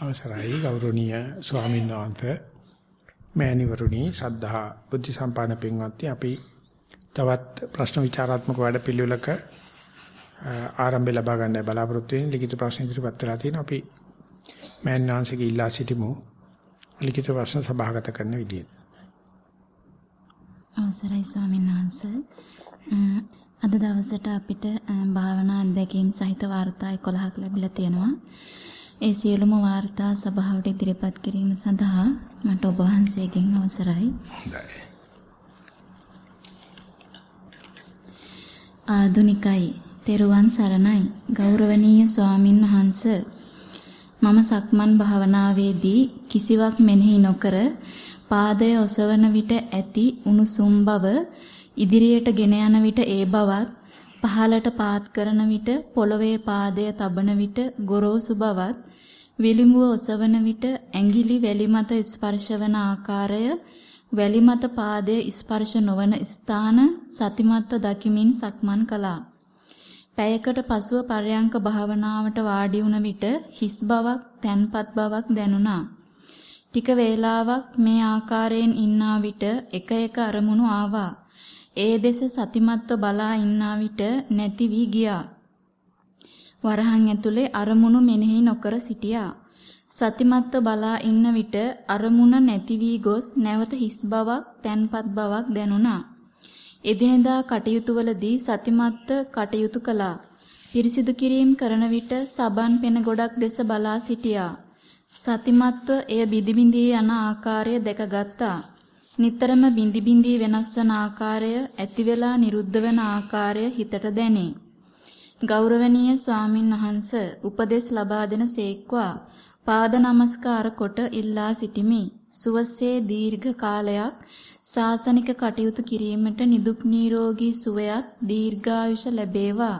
අවසරයි ගෞරවනීය ස්වාමීන් වහන්සේ. මෑණිවරුනි ශ්‍රද්ධා බුද්ධ සම්පන්න පින්වත්නි අපි තවත් ප්‍රශ්න විචාරාත්මක වැඩපිළිවෙලක ආරම්භය ලබා ගන්න බලාපොරොත්තු වෙන ලිඛිත ප්‍රශ්න ඉදිරිපත් වෙලා තියෙනවා. අපි මෑණිවන්සේගේ ඉල්ලා සිටිමු. ලිඛිත ප්‍රශ්න සභාගත කරන විදියට. අවසරයි ස්වාමීන් වහන්සේ. අද දවසට අපිට භාවනා අධ්‍යක්ීම් සහිත වාර්තා 11ක් ලැබිලා තියෙනවා. ඒ සියලුම වාර්තා සභාවට ඉදිරිපත් කිරීම සඳහා මට ඔබ වහන්සේගෙන් අවසරයි. ආදුනිකයි තෙරුවන් සරණයි ගෞරවනීය ස්වාමින් වහන්ස මම සක්මන් භාවනාවේදී කිසිවක් මෙනෙහි නොකර පාදය ඔසවන විට ඇති උණුසුම් බව ඉදිරියට ගෙන යන විට ඒ බවත් පහළට පාත් කරන විට පොළවේ පාදය තබන විට ගොරෝසු බවත් විලිඹුව ඔසවන විට ඇඟිලි වැලි මත ස්පර්ශවන ආකාරය වැලි මත පාදය ස්පර්ශ නොවන ස්ථාන සතිමත්ව දකිමින් සක්මන් කළා. පැයකට පසුව පරයන්ක භාවනාවට වාඩි වුණ විට හිස් බවක්, තැන්පත් බවක් දැනුණා. ටික වේලාවක් මේ ආකාරයෙන් ඉන්නා විට එක එක අරමුණු ආවා. ඒ දෙස සතිමත්ව බලා ඉන්නා විට නැති වී ගියා. වරහන් ඇතුලේ අරමුණු මෙනෙහි නොකර සිටියා. සතිමත්ව බලා ඉන්න විට අරමුණ නැති වී ගොස් නැවත හිස් බවක්, තැන්පත් බවක් දැනුණා. එදිනෙදා කටයුතු වලදී සතිමත්ව කටයුතු කළා. පිරිසිදු කිරීම කරන විට සබන් පෙන ගොඩක් දෙස බලා සිටියා. සතිමත්ව එය බිදි බිඳී යන ආකාරය දැකගත්තා. නිතරම බිඳි බිඳී වෙනස් වන ආකාරය, ඇති වෙලා නිරුද්ධ වෙන ආකාරය හිතට දැනේ. ගෞරවනීය ස්වාමින් වහන්ස උපදෙස් ලබා දෙන සේක්වා පාද නමස්කාර කොට ඉල්ලා සිටිමි. සුවසේ දීර්ඝ කාලයක් සාසනික කටයුතු කිරීමට නිදුක් නිරෝගී සුවයත් දීර්ඝායුෂ ලැබේවා.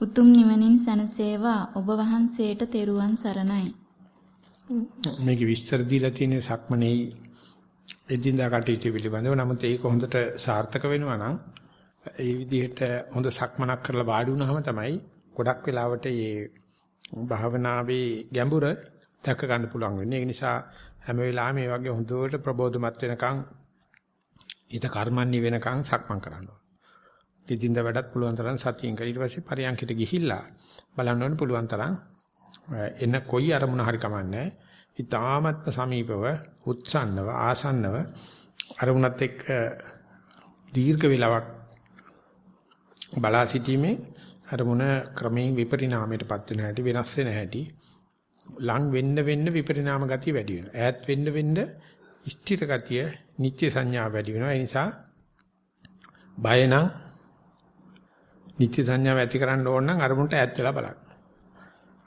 උතුම් නිවනින් සැනසේවා. ඔබ වහන්සේට තෙරුවන් සරණයි. මේක විස්තර දීලා තියෙන සක්මනේ එදින්දා කටයුතු පිළිබඳව. නමුත් ඒක හොඳට සාර්ථක වෙනවා නම් ඒ විදිහට හොඳ සක්මනක් කරලා වාඩි වුණාම තමයි ගොඩක් වෙලාවට මේ භාවනාවේ ගැඹුර දැක ගන්න පුළුවන් වෙන්නේ. ඒ නිසා හැම වෙලාවෙම මේ වගේ හොඳට ප්‍රබෝධමත් වෙනකන් ඊට කර්මන්නේ වෙනකන් සක්මන් කරන්න ඕන. ඉදින්ද වැඩත් පුළුවන් තරම් සතියෙන් කරලා ඊට පස්සේ පරියන්කිට ගිහිල්ලා බලන්න ඕනේ පුළුවන් තරම් එන කොයි අරමුණ හරි කමන්නේ. ඊ타ත්ම සමීපව උත්සන්නව ආසන්නව අරමුණත් එක්ක දීර්ඝ වේලාවක් බලා සිටීමේ අරමුණ ක්‍රමයෙන් විපරිණාමයටපත් වෙන හැටි වෙනස් වෙන හැටි ලං වෙන්න වෙන්න විපරිණාම ගතිය වැඩි වෙනවා. ඈත් වෙන්න වෙන්න ස්ථිර ගතිය, නිත්‍ය සංඥා වැඩි වෙනවා. ඒ නිසා බය නම් නිත්‍ය සංඥාව ඇති කරන්න ඕන නම් අරමුණට ඈත් වෙලා බලන්න.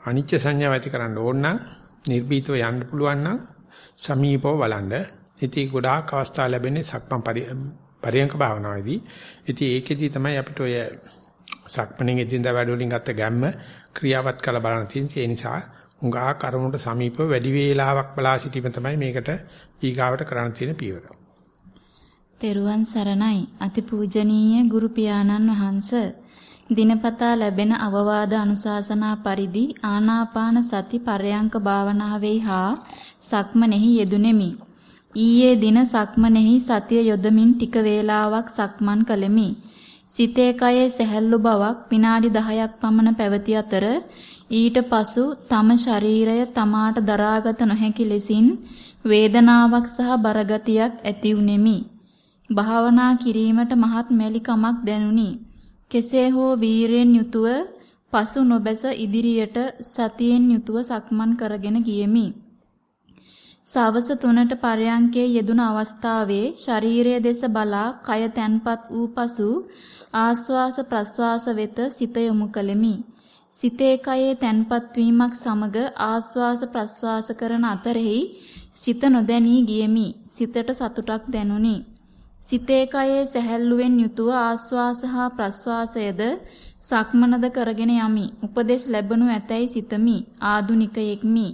අනිත්‍ය සංඥාව ඇති කරන්න ඕන නම් නිර්භීතව යන්න පුළුවන් නම් සමීපව බලන්න. ඉතින් ගොඩාක් අවස්ථා ලැබෙන්නේ සක්මන් පරියංක භාවනාවේදී. ඉතින් ඒකෙදී තමයි අපිට ඔය සක්මණෙන් එදින්දා වැඩ වලින් ගත්ත ගැම්ම ක්‍රියාවත් කරලා බලන්න තියෙන්නේ. ඒ නිසා උඟා කරුණට සමීපව වැඩි වේලාවක් බලා සිටීම තමයි මේකට ඊගාවට කරන්න තියෙන පියවර. තෙරුවන් සරණයි අතිපූජනීය ගුරු පියාණන් වහන්සේ දිනපතා ලැබෙන අවවාද අනුශාසනා පරිදි ආනාපාන සති පරයන්ක භාවනාවේ හා සක්මනෙහි යෙදුණෙමි. ඊයේ දින සක්මනෙහි සතිය යොදමින් ටික වේලාවක් සක්මන් කළෙමි. සිතේ කයේ සැහැල්ලු බවක් විනාඩි 10ක් පමණ පැවති අතර ඊට පසු තම ශරීරය තමාට දරාගත නොහැකි ලෙසින් වේදනාවක් සහ බරගතියක් ඇති වුනේමි. භාවනා කිරීමට මහත් මැලිකමක් දැනුනි. කෙසේ හෝ වීරයෙන් යුතුව පසු නොබැස ඉදිරියට සතියෙන් යුතුව සක්මන් කරගෙන ගියෙමි. සවස 3ට පරයන්කේ යෙදුන අවස්ථාවේ ශරීරයේ දෙස බලා කය තැන්පත් වූ පසු ආස්වාස ප්‍රස්වාස වෙත සිත යොමු කළෙමි. සිතේ කයේ තැන්පත් වීමක් සමග ආස්වාස ප්‍රස්වාස කරන අතරෙහි සිත නොදැනී ගියෙමි. සිතට සතුටක් දැනුනි. සිතේ කයේ සැහැල්ලුවෙන් යුතුව ආස්වාස හා ප්‍රස්වාසයද සක්මනද කරගෙන යමි. උපදෙස් ලැබනු ඇතැයි සිතමි. ආදුනිකයෙක්මි.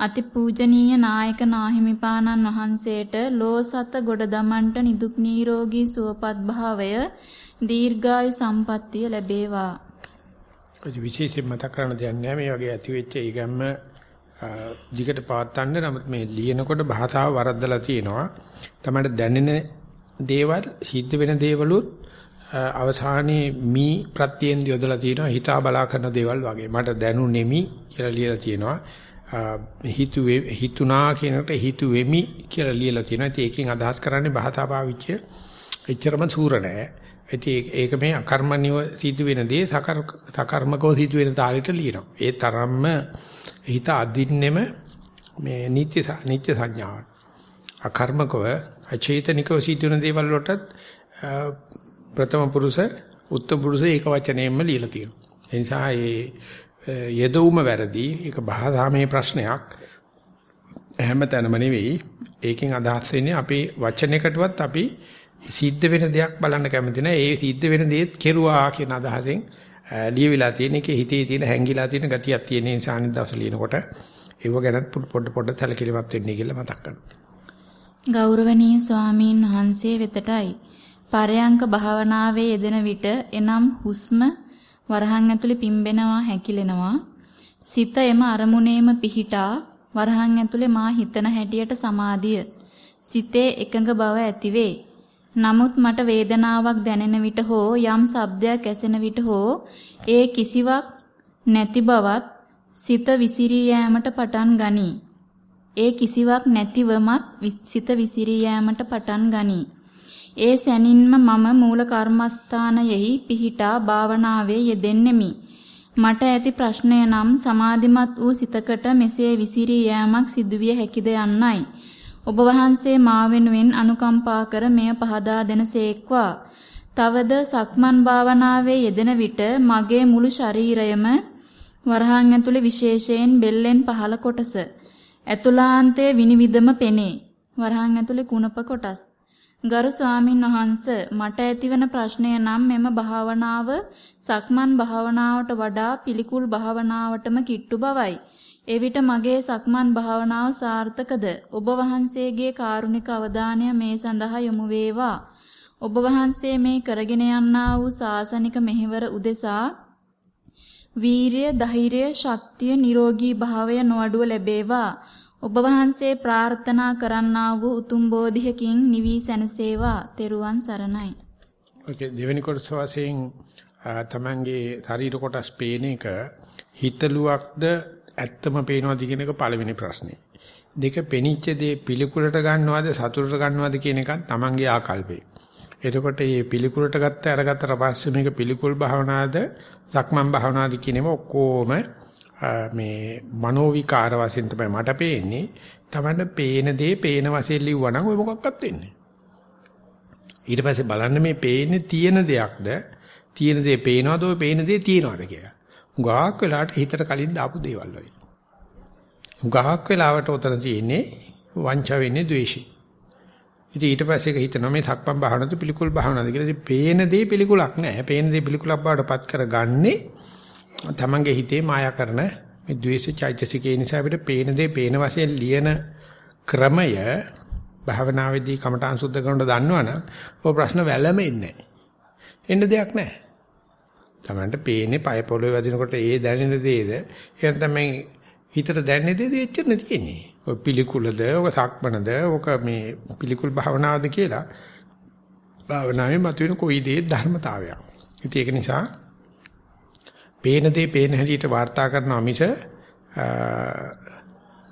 අතිපූජනීය නායක නාහිමිපාණන් වහන්සේට ලෝසත ගොඩ දමන්ට නිදුක් නිරෝගී සුවපත් භාවය දීර්ඝායු සම්පන්නිය ලැබේවා. ඔය විශේෂයෙන් මතක් කරන්න දෙයක් නෑ මේ වගේ ඇති වෙච්ච ඒ ගැම්ම දිගට පවත්වන්න නමුත් මේ ලියනකොට භාෂාව වරද්දලා තියෙනවා. තමයි දැනෙන දේවල් සිද්ධ වෙන දේවලුත් අවසානයේ මී ප්‍රත්‍යයෙන් යොදලා තියෙනවා හිතා බලා කරන දේවල් වගේ. මට දැනුනේමි කියලා ලියලා තියෙනවා. හිතුවේ හිතුනා කියනකට හිතුවෙමි කියලා ලියලා තියෙනවා. ඉතින් ඒකෙන් අදහස් කරන්නේ භාෂා පාවිච්චය එච්චරම සූර නෑ. ඉතින් ඒක මේ අකර්මණියව සිදු වෙන දේ සකර්මකව සිදු වෙන තාලෙට ලියනවා. ඒ තරම්ම හිත අදින්නෙම මේ නිත්‍ය නිත්‍ය සංඥාවට. අකර්මකව අචේතනිකව සිදු වෙන දේවල් වලටත් ප්‍රථම පුරුෂ උත්තම පුරුෂ ඒක වචනයෙන්ම ලියලා තියෙනවා. ඒ නිසා ඒ යෙදවුම වැරදි. ඒක භාෂාමය ප්‍රශ්නයක්. හැම තැනම නෙවෙයි. ඒකෙන් අදහස් වෙන්නේ අපේ වචනයකටවත් අපි සිද්ධ වෙන දෙයක් බලන්න කැමති නැහැ. ඒ සිද්ධ වෙන දේත් කෙරුවා කියන අදහසෙන් ලියවිලා තියෙන එකේ හිතේ තියෙන හැංගිලා තියෙන ගතියක් තියෙන නිසා අනිත් දවස් ලියනකොට ඒව ගැනත් පොඩ පොඩ සැලකිලිමත් වෙන්නේ කියලා මතක් කරනවා. ගෞරවනීය ස්වාමීන් වහන්සේ වෙතටයි පරයන්ක භාවනාවේ යෙදෙන විට එනම් හුස්ම වරහන් ඇතුලේ පිම්බෙනවා හැකිලෙනවා සිත එම අරමුණේම පිහිටා වරහන් ඇතුලේ මා හිතන හැටියට සමාධිය සිතේ එකඟ බව ඇතිවේ නමුත් මට වේදනාවක් දැනෙන විට හෝ යම් ශබ්දයක් ඇසෙන විට හෝ ඒ කිසිවක් නැති බවත් සිත විසිරී යෑමට පටන් ගනී. ඒ කිසිවක් නැතිවමත් සිත විසිරී යෑමට පටන් ගනී. ඒ සැනින්ම මම මූල කර්මස්ථානයෙහි පිහිටා භාවනාවේ යෙදෙන්නෙමි. මට ඇති ප්‍රශ්නය නම් සමාධිමත් වූ සිතකට මෙසේ විසිරී යෑමක් සිදුවිය හැකිද යන්නයි. ඔබ වහන්සේ මා වෙනුවෙන් අනුකම්පා කර මෙය පහදා දෙනසේක්වා. තවද සක්මන් භාවනාවේ යෙදෙන විට මගේ මුළු ශරීරයම වරහන් ඇතුලේ විශේෂයෙන් බෙල්ලෙන් පහළ කොටස ඇතුලාන්තයේ විනිවිදම පෙනේ. වරහන් ඇතුලේ කුණප කොටස්. ගරු ස්වාමින් වහන්ස මට ඇතිවන ප්‍රශ්නය නම් මෙම භාවනාව සක්මන් භාවනාවට වඩා පිළිකුල් භාවනාවටම කිට්ටු බවයි. එවිට මගේ සක්මන් භාවනාව සාර්ථකද? ඔබ වහන්සේගේ කාරුණික අවධානය මේ සඳහා යොමු වේවා. ඔබ වහන්සේ මේ කරගෙන යන්නා වූ සාසනික මෙහෙවර උදෙසා වීරිය, ධෛර්යය, ශක්තිය, නිරෝගී භාවය නොඅඩුව ලැබේවා. ඔබ වහන්සේ ප්‍රාර්ථනා කරන්නා වූ උතුම් බෝධියකින් නිවි සැනසේවා. තෙරුවන් සරණයි. ඔකේ දෙවෙනි කොටස වශයෙන් තමන්ගේ ශරීර කොටස් පේන එක හිතලුවක්ද ඇත්තම පේනවද කියන එක පළවෙනි ප්‍රශ්නේ. දෙක පෙනිච්ච දේ පිළිකුලට ගන්නවද සතුටට ගන්නවද කියන එකත් Tamange ආකල්පේ. එතකොට මේ පිළිකුලට ගත්ත අරගත්තට පස්සේ මේක පිළිකුල් භාවනාවද සක්මන් භාවනාවද කියන ඒවා ඔක්කොම මේ මනෝ විකාර වශයෙන් තමයි මට පේන්නේ. Tamanne පේන දේ පේන වශයෙන් ලිව්වනම් ඔය මොකක්වත් වෙන්නේ. ඊට පස්සේ බලන්න මේ පේන්නේ තියෙන දෙයක්ද තියෙන දේ පේනවද ඔය පේන දේ තියෙනවද කියලා. හුඟක් වෙලාවට හිතට කලින් දාපු දේවල් වගේ. හුඟක් වෙලාවට උතන තියෙන්නේ වංච වෙන්නේ ද්වේෂي. ඉතින් ඊට පස්සේ ඒක හිතනවා මේ සක්පම් භාවනද පිළිකුල් භාවනද කියලා. ඉතින් පේන දේ පිළිකුලක් නෑ. පේන දේ පිළිකුලක් බවට පත් කරගන්නේ තමන්ගේ හිතේ මායා කරන මේ ද්වේෂ චෛතසිකේ නිසා අපිට පේන දේ පේන වශයෙන් ලියන ක්‍රමය භාවනාවේදී කමඨාන් සුද්ධ කරනකොට දන්නවනම් ඔය ප්‍රශ්න වැළමෙන්නේ නැහැ. එන්න දෙයක් නැහැ. තමන්ට පේන්නේ පය පොළවේ වදිනකොට ඒ දැනෙන දේද එහෙනම් තමයි හිතට දැනෙන දේද එච්චරනේ තියෙන්නේ. ඔය පිළිකුලද, ඔක සක්මනද, ඔක මේ පිළිකුල් භාවනාවද කියලා භාවනාවේ මතුවෙන කොයි දේ ධර්මතාවයක්. ඉතින් ඒක නිසා පේන දේ පේන හැටියට වාර්තා කරනවා මිස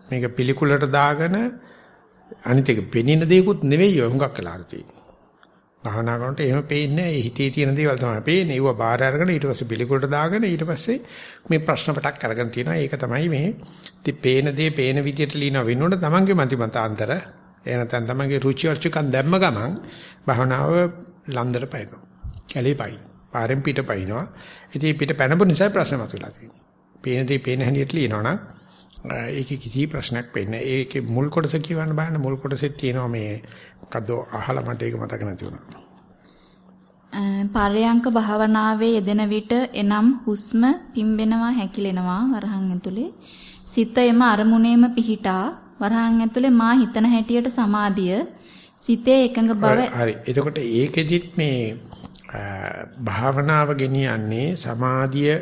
මේක පිළිකුලට දාගෙන අනිත් එක පෙනින දේකුත් නෙවෙයි ඔය හුඟක් වෙලාට තියෙන්නේ. භාවනා කරනකොට එහෙම පේන්නේ නැහැ. හිතේ තියෙන දේවල් තමයි පේන්නේ. ඒව බාහිර අරගෙන ඊට පස්සේ පිළිකුලට දාගෙන ඊට පස්සේ මේ ප්‍රශ්න පටක් අරගෙන තියෙනවා. ඒක තමයි මේ ඉතින් පේන දේ පේන විදියට ලියන වෙනුවට තමන්ගේ මති මතාන්තර එහෙ නැත්නම් තමන්ගේ රුචි අරුචිකම් දැම්ම ගමන් භාවනාව ලන්දර පයින්නවා. කැලේ පයින්. පාරෙන් පිට පයින්නවා. ඉතින් පිට පැනපු නිසා ප්‍රශ්න මතුවලා තියෙනවා. පේන දේ පේන හැටියට ලියනවනම් ඒකේ කිසි ප්‍රශ්නයක් වෙන්නේ නැහැ. ඒකේ මුල් කොටස කියවන්න බෑනේ මුල් කොටසේ තියෙනවා මේ මොකද්ද අහලා මට ඒක මතක නැති වුණා. පරයන්ක භාවනාවේ යෙදෙන විට එනම් හුස්ම පිම්බෙනවා හැකිලෙනවා වරහන් ඇතුලේ සිත එම අරමුණේම පිහිටා වරහන් ඇතුලේ මා හිතන හැටියට සමාධිය සිතේ එකඟ බව හරි එතකොට ඒකෙදිත් මේ භාවනාව ගෙනියන්නේ සමාධිය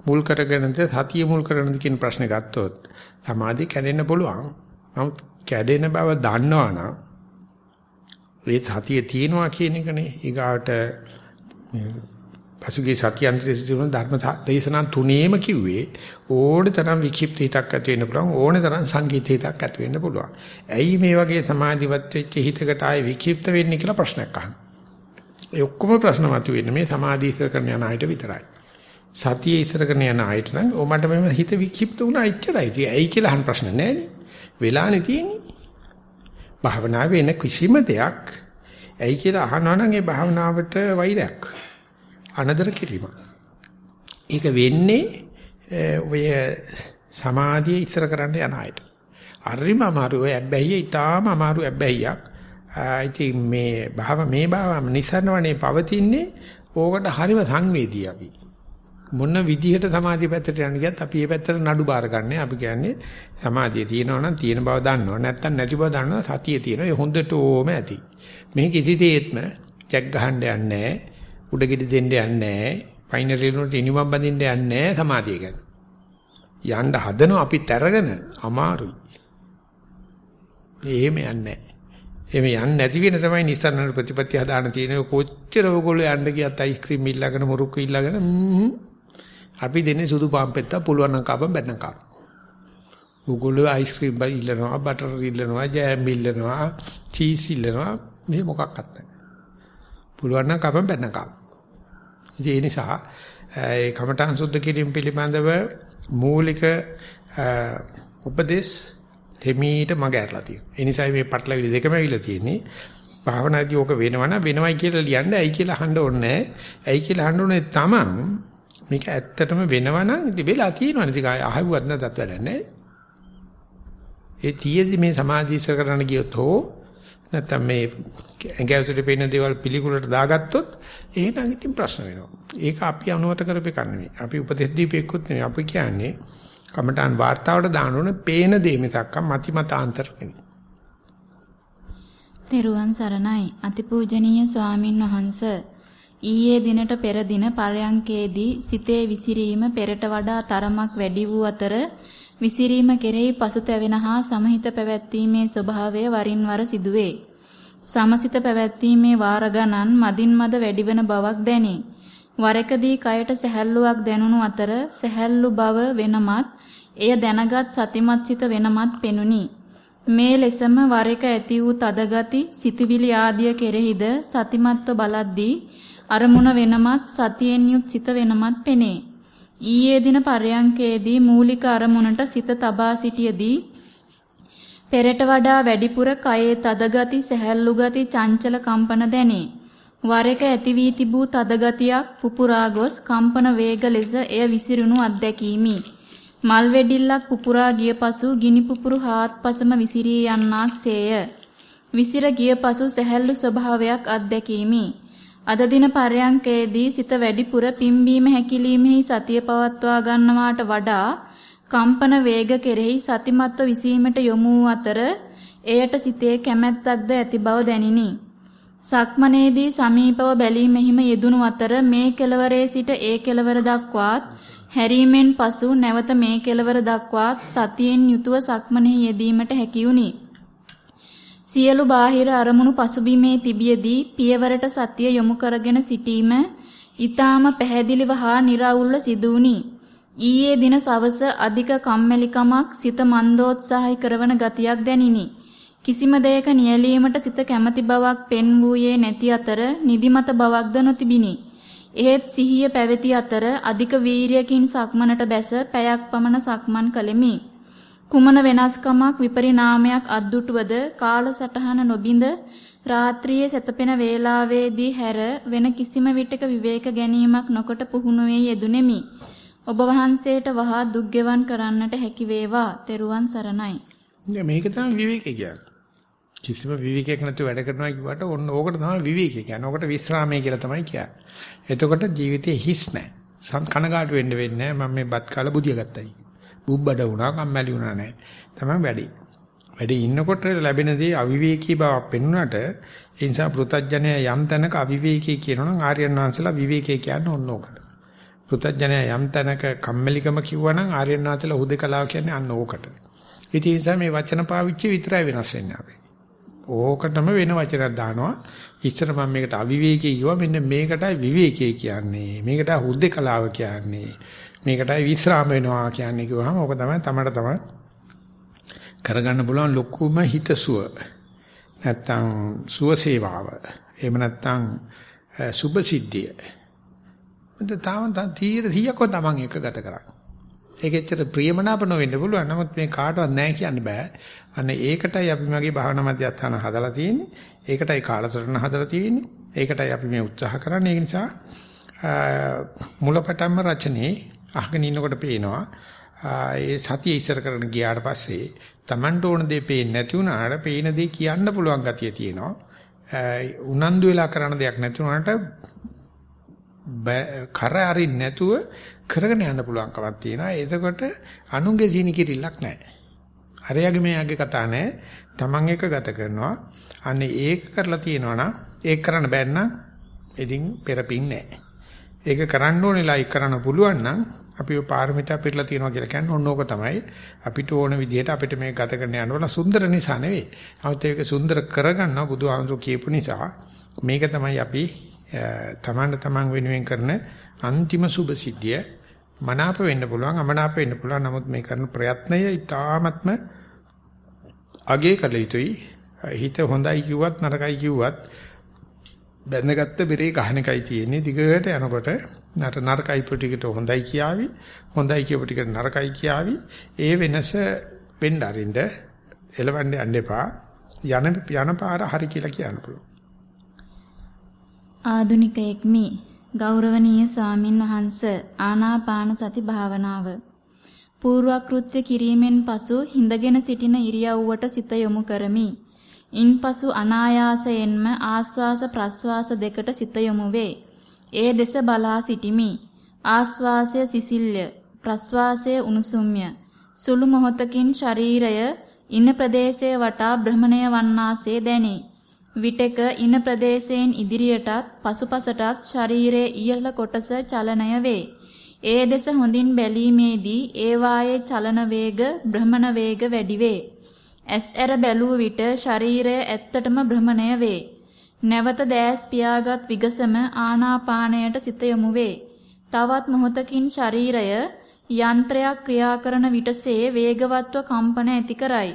මුල් කරගෙනද සතිය මුල් කරගෙනද කියන ප්‍රශ්නේ ගත්තොත් සමාධිය කැඩෙන්න පුළුවන්. නමුත් කැඩෙන බව දන්නවනම් ඒ සතිය තියෙනවා කියන එකනේ. ඊගාට පසුගිය සතියන්තරයේ සිදුවන ධර්ම දේශනා තුනේම කිව්වේ ඕන තරම් වික්ෂිප්ත හිතක් ඇති වෙන්න පුළුවන් ඕන තරම් සංගීත හිතක් ඇති වෙන්න පුළුවන්. ඇයි මේ වගේ සමාධිවත් වෙච්ච හිතකට ආයේ වික්ෂිප්ත වෙන්නේ කියලා ප්‍රශ්නයක් අහනවා. ඒ ඔක්කොම ප්‍රශ්න මතුවෙන්නේ මේ සමාධි ඉස්සර කරන යන අයට විතරයි. සතිය ඉස්සර කරන යන අයට නම් ඕ මට මේ හිත වික්ෂිප්ත වුණා එච්චරයි. ඉතින් ඇයි කියලා අහන්න ප්‍රශ්න නැහැ වෙලානේ තියෙන්නේ. භාවනාවේ එන කිසිම දෙයක් ඇයි කියලා අහනවා නම් ඒ භාවනාවට වෛරයක්. අනදර කිරීම. ඒක වෙන්නේ ඔය සමාධිය ඉස්සර කරන්න යන අයට. හරිම අමාරු ඔය ඇබ්බැහිය ඊටාම අමාරු ඇබ්බැහියක්. ඉතින් මේ භාව මේ භාව නිසරණවනේ පවතින්නේ ඕකට හරිම සංවේදී අපි. මොන විදිහට සමාධිය පැත්තට යන්න ගියත් අපි මේ පැත්තට නඩු බාර ගන්නෑ. අපි කියන්නේ සමාධිය තියෙනවා නම් තියෙන බව දන්නවා. නැත්තම් නැති බව දන්නවා. සතිය තියෙනවා. ඒ හොඳට ඕම ඇති. මේ කිසි දෙයක්ම චැක් ගහන්න යන්නේ නැහැ. උඩගෙඩි දෙන්න යන්නේ නැහැ. පයින්රි වලට ඉනිමම් බඳින්න යන්නේ නැහැ සමාධිය ගැන. යන්න හදනවා අපිත් අරගෙන අමාරුයි. එහෙම යන්නේ නැහැ. එහෙම යන්නේ නැති වෙන තමයි නිස්සරණ ප්‍රතිපත්ති හදාන තියෙන කොච්චර ඔයගොල්ලෝ යන්න ගියත් අයිස්ක්‍රීම් ඉල්ලගෙන මුරුක්කු ඉල්ලගෙන අපි දෙන්නේ සුදු පාම්පෙත්ත පුළුවන් නම් කපන් බැන්න කපන්. ඔයගොල්ලෝ අයිස්ක්‍රීම් බයි ඉල්ලනවා බටර් ඉල්ලනවා ජෑම් ඉල්ලනවා චීස් ඉල්ලනවා මේ මොකක්වත් නැහැ. පුළුවන් නම් කපන් බැන්න කපන්. ඉතින් ඒ නිසා ඒ කමඨං සුද්ධ කිරීම පිළිබඳව මූලික උපදේශ දෙමීට මග ඇරලා තියෙනවා. ඒ නිසා මේ පටලවිලි දෙකම ඇවිල්ලා තියෙන්නේ. භාවනාදී ඕක වෙනවනම් වෙනවයි කියලා ලියන්න ඇයි කියලා අහන්න ඕනේ ඇයි කියලා අහන්න ඕනේ තමන් මේක ඇත්තටම වෙනවනම් ඉතින් වෙලා තියෙනවනේ ඉතින් අහුවත් නැතත් වැඩක් නැහැ. ඒ තියේදී මේ සමාධි ඉස්සර කරන්න ගියොත් හෝ නැත්තම් මේ ඇඟැවුසට පේන දේවල් පිළිකුලට දාගත්තොත් එහෙනම් ඉතින් ප්‍රශ්න වෙනවා. ඒක අපි අනුමත කරපේක නෙමෙයි. අපි උපදෙස් දීපෙකුත් නෙමෙයි. අපි කියන්නේ කමඨාන් වார்த்தාවට දාන උනේ පේන දේ මිසක් මති මතාන්තර නෙමෙයි. තෙරුවන් සරණයි අතිපූජනීය ස්වාමින් වහන්ස ඊයේ දිනට පෙර දින පරයන්කේදී සිතේ විසිරීම පෙරට වඩා තරමක් වැඩි වූ අතර විසිරීම කෙරෙහි පසුතැවෙන හා සමහිත පැවැත්වීමේ ස්වභාවය වරින් වර සිදුවේ. සමසිත පැවැත්වීමේ වාර ගණන් මදින් මද වැඩිවන බවක් දැනේ. වරකදී කයට සැහැල්ලුවක් දැනුණු අතර සැහැල්ලු බව වෙනමත් එය දැනගත් සතිමත් සිත වෙනමත් පෙනුනි. මේ ලෙසම වර එක ඇති වූ තදගති සිතුවිලි ආදිය කෙරෙහිද සතිමත්ව බලද්දී අරමුණ වෙනමත් සතියෙන් යුත් සිත වෙනමත් පෙනේ. ඊයේ දින පරයන්කේදී මූලික අරමුණට සිත තබා සිටියේදී පෙරට වඩා වැඩිපුර කයේ තදගති, සැහැල්ලු ගති, චංචල කම්පන දැනේ. වර එක ඇති වී තිබූ තදගතියක් පුපුරා ගොස් කම්පන වේග ලෙස එය විසිරුණු අත්දැකීමි. මල් වෙඩිල්ලක් පුපුරා ගිය පසු ගිනි පුපුරු හාත්පසම විසිරී යන්නාක් සේය. විසිර ගිය පසු සැහැල්ලු ස්වභාවයක් අත්දැකීමි. අද දින පරයන්කේදී සිත වැඩිපුර පිම්බීම හැකිලීමෙහි සතිය පවත්වා ගන්නවාට වඩා කම්පන වේග කෙරෙහි සතිමත්ව විසීමට යොමු අතර එයට සිතේ කැමැත්තක්ද ඇති බව දැනිනි. සක්මනේදී සමීපව බැලීමෙහිම යෙදුණු අතර මේ කෙළවරේ සිට ඒ කෙළවර දක්වාත් හැරීමෙන් පසු නැවත මේ කෙළවර දක්වාත් සතියෙන් යුතුව සක්මනෙහි යෙදීමට හැකියුනි. සියලු බාහිර අරමුණු පසුබිමේ තිබියදී පියවරට සතිය යොමු කරගෙන සිටීම ඊටාම පැහැදිලිව හා निराවුල්ව සිදුුනි. ඊයේ දින සවස අධික කම්මැලිකමක් සිත මන්දෝත්සාහය කරන ගතියක් දැනිනි. කිසිම දෙයක නියැලීමට සිත කැමැති බවක් පෙන් වූයේ නැති අතර නිදිමත බවක්ද නොතිබිනි. එහෙත් සිහිය පැවති අතර අධික වීරියකින් සක්මනට බැස පැයක් පමණ සක්මන් කළෙමි. කුමන වෙනස්කමක් විපරිණාමයක් අද්දුටුවද කාලසටහන නොබිඳ රාත්‍රියේ සැතපෙන වේලාවේදී හැර වෙන කිසිම විටක විවේක ගැනීමක් නොකොට පුහුණුවේ යෙදුණෙමි. ඔබ වහන්සේට වහා දුක් ගෙවන් කරන්නට හැකි වේවා. තෙරුවන් සරණයි. මේක තමයි විවේකය කියන්නේ. කිසිම විවේකයක් නැතුව වැඩ කරනවා කිව්වට ඔන්න ඕකට තමයි විවේකය කියන්නේ. ඕකට විස්රාමය කියලා තමයි කියන්නේ. එතකොට ජීවිතේ හිස් නැහැ. කනගාටු වෙන්න වෙන්නේ නැහැ. මම මේ බත් කාලා බුදිය ගත්තයි. බුබ්බඩ වුණා කම්මැලි වුණා නැහැ. තමයි වැඩි. වැඩි ඉන්නකොට ලැබෙන දේ අවිවේකී බවක් පෙන්වන්නට ඒ නිසා පෘතජ්ජනය යම් තැනක අවිවේකී කියනනම් ආර්යයන් වහන්සේලා විවේකී කියන්නේ ඔන්න ඕකට. පෘතජ්ජනය යම් තැනක කම්මැලිකම කිව්වනම් ආර්යයන් වහන්සේලා හුදකලාව කියන්නේ අන්න ඕකට. ඉතින් ඒ නිසා මේ වචන පාවිච්චි විතරයි වෙනස් වෙන්නේ අපි. ඕකටම වෙන වචනයක් දානවා. ඉස්සර මම මේකට අවිවේකී කිව්වා මෙන්න මේකටයි විවේකී කියන්නේ. මේකටයි හුද්දකලාව කියන්නේ. මේකටයි විස්රාම වෙනවා කියන්නේ කිව්වහම ඕක තමයි තමට තමයි කරගන්න පුළුවන් ලොකුම හිතසුව. නැත්තම් සුව සේවාව. එහෙම නැත්තම් සුභ සිද්ධිය. මත තාම තීර 100ක් තමන් එක ගත කරන්නේ. ඒක ඇත්තට ප්‍රියමනාප නොවෙන්න පුළුවන්. නමුත් මේ කාටවත් නැහැ කියන්න බෑ. අන්න ඒකටයි අපි මගේ භාවනා මධ්‍යස්ථාන හදලා තියෙන්නේ. ඒකටයි කාලසටහන හදලා තියෙන්නේ. ඒකටයි අපි මේ උත්සාහ කරන්නේ. ඒ නිසා මුලපටන්ම රචනයේ අහගෙන ඉන්නකොට පේනවා ඒ සතිය ඉස්සර කරගෙන ගියාට පස්සේ Tamanට ඕන දේ පේන්නේ නැති වුණාට පේන දේ කියන්න පුළුවන් ගතිය තියෙනවා. උනන්දු වෙලා කරන දෙයක් නැති වුණාට කර අරින්න නැතුව කරගෙන යන්න පුළුවන්කමක් තියෙනවා. එතකොට අනුන්ගේ සීනි කිරිල්ලක් නැහැ. හරියගේ මෙයාගේ කතා නැහැ. Taman එක ගත කරනවා. අනේ ඒක කරලා තියෙනවා නම් ඒක කරන්න බැන්නම් ඉතින් පෙරපින් නැහැ. ඒක කරන්න ඕනෙලා ඒක කරන්න පුළුවන් නම් අපි පාරමිතා පිරලා තියෙනවා කියලා කියන්නේ ඕන ඕක තමයි. අපිට ඕන විදිහට අපිට මේ ගත කරන්න යනවල සුන්දර නිසා නෙවෙයි. නමුත් ඒක සුන්දර කරගන්න බුදුහාමුදුරු කියපු නිසා මේක තමයි අපි තමන්න තමන් වෙනුවෙන් කරන අන්තිම සුභ සිද්ධිය මනාප වෙන්න පුළුවන් අමනාප වෙන්න පුළුවන් නමුත් මේ කරන ප්‍රයත්නය ඊ타ත්ම අගේ කළ යුතුයි හිත හොඳයි කිව්වත් නරකයි කිව්වත් බැඳගත්ත බෙරේ ගහන එකයි තියෙන්නේ. දිගට යනකොට නට නරකයි පිටිකට හොඳයි කියාවි හොඳයි කියපු ටිකට නරකයි කියාවි. ඒ වෙනස වෙන්න අරින්න එලවන්න යන්න එපා. යන යන පාර හරි කියලා කියන්න පුළුවන්. ආදුනිකයෙක් මේ. ගෞරවනීය ස්වාමින් වහන්ස ආනාපාන සති භාවනාව. පූර්වක්‍ෘත්‍ය කිරීමෙන් පසු හිඳගෙන සිටින ඉරියව්වට සිත යොමු කරමි. ඉන්පසු අනායාසයෙන්ම ආස්වාස ප්‍රස්වාස දෙකට සිත යොමු වේ. ඒ දෙස බලා සිටිමි. ආස්වාසය සිසිල්ය, ප්‍රස්වාසය උණුසුම්ය. සුළු මොහොතකින් ශරීරය ඉන ප්‍රදේශයේ වටා භ්‍රමණය වන්නාසේ දැනේ. විටක ඉන ප්‍රදේශයෙන් ඉදිරියටත් පසුපසටත් ශරීරයේ ඉහළ කොටස චලනය වේ. ඒ දෙස හොඳින් බැලීමේදී ඒවායේ චලන වේග, භ්‍රමණ වේග වැඩි වේ. ඇස් ඇර බැලූ විට ශරීරය ඇත්තටම භ්‍රමණය වේ. නැවත දෑස් පියාගත් විගසම ආනාපානයට සිත යොමු වේ. තවත් මොහොතකින් ශරීරය යන්ත්‍රයක් ක්‍රියා කරන විටසේ වේගවත්ව කම්පන ඇති කරයි.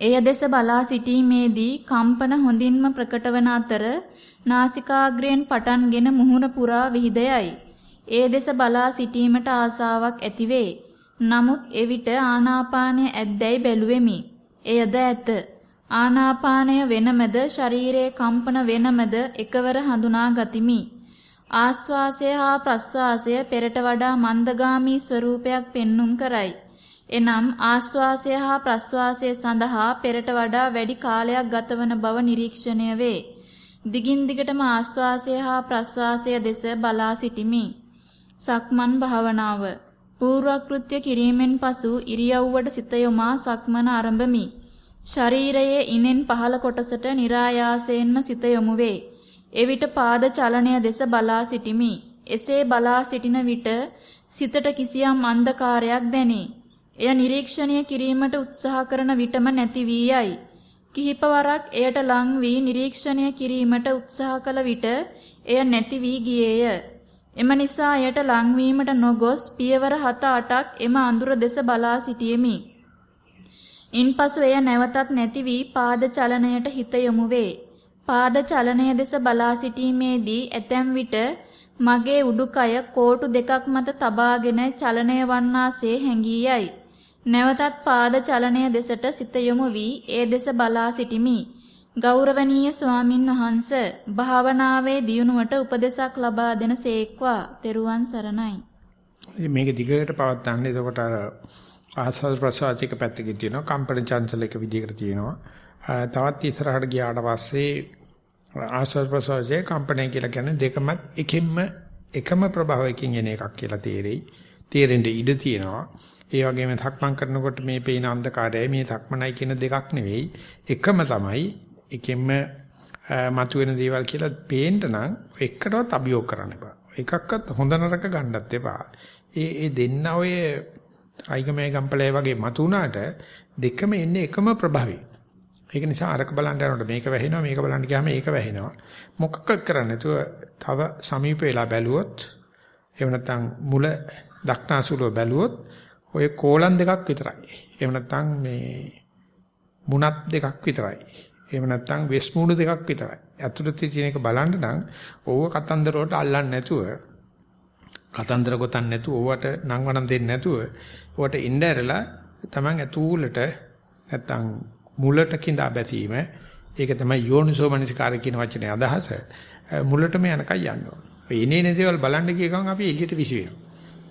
එය දෙස බලා සිටීමේදී කම්පන හොඳින්ම ප්‍රකට වන අතර නාසිකාග්‍රයෙන් පටන්ගෙන මුහුණ පුරා විහිදයයි. ඒ දෙස බලා සිටීමට ආසාවක් ඇතිවේ. නමුත් එවිට ආනාපානය ඇද්දැයි බැලුවෙමි. එයද ඇත. ආනාපානය වෙනමද ශරීරයේ කම්පන වෙනමද එකවර හඳුනා ගතිමි. ආස්වාසය හා ප්‍රස්වාසය පෙරට වඩා මන්දගාමී ස්වරූපයක් පෙන්눔 කරයි. එනම් ආස්වාසය හා ප්‍රස්වාසය සඳහා පෙරට වඩා වැඩි කාලයක් ගතවන බව නිරීක්ෂණය වේ. දිගින් දිගටම ආස්වාසය හා ප්‍රස්වාසය දෙස බලා සිටිමි. සක්මන් භාවනාව පූර්වක්‍ෘත්‍ය කිරීමෙන් පසු ඉරියව්වට සිත යොමා සක්මන ආරම්භමි. ශරීරයේ ඉනෙන් පහළ කොටසට નિરાයාසයෙන්ම සිත යොමු වේ. එවිට පාද චලනය දෙස බලා සිටිමි. එසේ බලා සිටින විට සිතට කිසියම් අන්ධකාරයක් දැනේ. එය නිරීක්ෂණය කිරීමට උත්සාහ කරන විටම නැති වී යයි. කිහිපවරක් එයට ලං වී නිරීක්ෂණය කිරීමට උත්සාහ කළ විට එය නැති වී ගියේය. එම නිසා එයට ලංවීමට නොගොස් පියවර 7-8ක් එම අඳුර දෙස බලා සිටියෙමි. ඉන්පසු එය නැවතත් නැති වී පාද චලනයට හිත යොමු වේ. පාද චලනය දෙස බලා සිටීමේදී ඇතැම් විට මගේ උඩුකය කෝටු දෙකක් මත තබාගෙන චලනය වන්නාසේ හැඟී යයි. නැවතත් පාද චලනය දෙසට සිත යොමු වී ඒ දෙස බලා සිටිමි. ගෞරවනීය ස්වාමින් වහන්ස භාවනාවේ දියුණුවට උපදෙසක් ලබා දෙන සේක්වා තෙරුවන් සරණයි. මේක දිගට පවත්වන්න එතකොට අර ආස්වාද ප්‍රසවාසික පැත්තකින් තියෙනවා කම්පන චංචලයක විදිහකට තියෙනවා. තවත් ඉස්සරහට ගියාට පස්සේ ආස්වාද ප්‍රසවාසයේ කම්පණය කියලා කියන්නේ දෙකමත් එකෙන්ම එකම ප්‍රභාවයකින් එන එකක් කියලා තේරෙයි. තේරෙන්න ඉඩ තියෙනවා. ඒ වගේම තක්මන් කරනකොට මේ පේන අන්ධකාරයයි මේ තක්මනයි කියන දෙකක් නෙවෙයි එකම තමයි එකෙන්ම මතුවෙන දේවල් කියලා පේන්න නම් එකකටවත් අභියෝග කරන්න එපා. එකක්වත් හොඳ නරක ගන්නත් එපා. ඒ ඒ දෙන්න ඔය අයිගමේ ගම්පලේ වගේ මතුණාට දෙකම එන්නේ එකම ප්‍රභාවේ. ඒක නිසා අරක බලන්න යනකොට මේක වැහෙනවා මේක බලන්න ගියාම ඒක වැහෙනවා. මොකක්වත් කරන්නේ නැතුව තව සමීප වෙලා බැලුවොත් එහෙම නැත්නම් මුල දක්නාසුලව බැලුවොත් ඔය කෝලම් දෙකක් විතරයි. එහෙම නැත්නම් මේ මුණත් දෙකක් විතරයි. එහෙම නැත්නම් වෙස් මූණු දෙකක් විතරයි. ඇතුළත තියෙන එක බලන්න නම් ඕව කතන්දර වලට අල්ලන්නේ නැතුව කතන්දර ගොතන්න නැතුව ඕවට නංවනම් දෙන්නේ නැතුව ඕවට ඉන්න ඇරලා Taman ඇතුළට නැත්නම් මුලට කිඳා බැතීම ඒක තමයි යෝනිසෝ මනසිකාරය කියන වචනේ අදහස මුලටම යනකම් යන්න ඕන. ඔය එනේන දේවල් බලන්න ගිය ගමන් අපි එළියට විසි වෙනවා.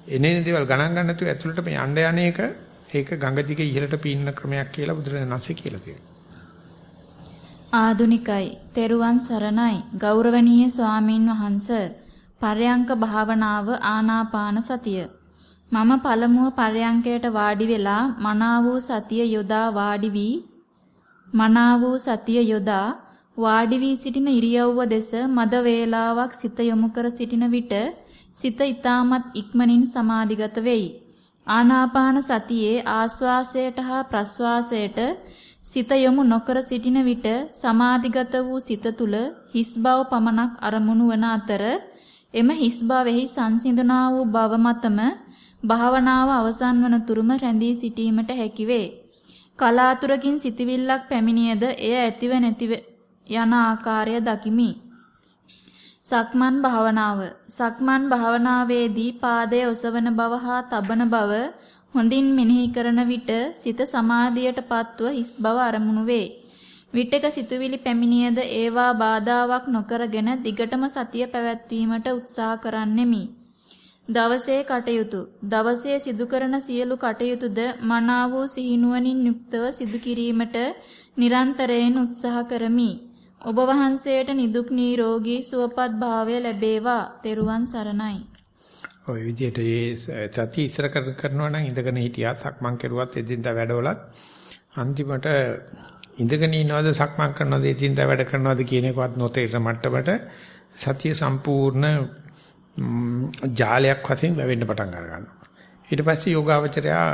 එනේන දේවල් ගණන් ගන්න නැතුව ඇතුළටම යන්න යන එක ඒක ගඟ දිගේ ඉහළට පීන්න ක්‍රමයක් කියලා බුදුරජාණන්සේ කියලා තියෙනවා. ආදුනිකයි. තෙරුවන් සරණයි. ගෞරවනීය ස්වාමින් වහන්ස පරයන්ක භාවනාව ආනාපාන සතිය. මම පළමුව පරයන්කයට වාඩි වෙලා මනා වූ සතිය යොදා වාඩි වී මනා වූ සතිය යොදා වාඩි වී සිටින ඉරියව්ව දෙස මද වේලාවක් සිත යොමු කර සිටින විට සිත ඊටමත් ඉක්මනින් සමාධිගත වෙයි. ආනාපාන සතියේ ආස්වාසයට හා ප්‍රස්වාසයට සිත යොමු නොකර සිටින විට සමාධිගත වූ සිත තුල හිස් බව පමණක් අරමුණු වන අතර එම හිස් බවෙහි සංසිඳනා වූ බව මතම භාවනාව අවසන් වන තුරුම රැඳී සිටීමට හැකි වේ. කලාතුරකින් සිතවිල්ලක් පැමිණියද එය ඇතිව නැතිව යන ආකාරය දකිමි. සක්මන් භාවනාව සක්මන් භාවනාවේදී පාදයේ ඔසවන බව හා තබන බව හොඳින් මෙනෙහි කරන විට සිත සමාධියටපත්ව හිස් බව අරමුණු වේ. විටක සිතුවිලි පැමිණියද ඒවා බාධාවක් නොකරගෙන දිගටම සතිය පැවැත්වීමට උත්සාහ කරන්නෙමි. දවසේ කටයුතු දවසේ සිදු කරන සියලු කටයුතුද මනා වූ සිහිනුවණින් යුක්තව සිදු කිරීමට නිරන්තරයෙන් උත්සාහ කරමි. ඔබ වහන්සේට නිදුක් නිරෝගී සුවපත් භාවය ලැබේවා. තෙරුවන් සරණයි. ওই විදිහට ඒ සති ඉස්සර කරනවා නම් ඉඳගෙන හිටියත් සක්මන් කෙරුවත් එදින්දා වැඩවලත් අන්තිමට ඉඳගෙන ඉන්නවද සක්මන් කරනවද එදින්දා වැඩ කරනවද කියන එකවත් නොතේරෙන මට්ටමට සතිය සම්පූර්ණ ජාලයක් වශයෙන් වැවෙන්න පටන් අර ගන්නවා. ඊට පස්සේ යෝගාවචරයා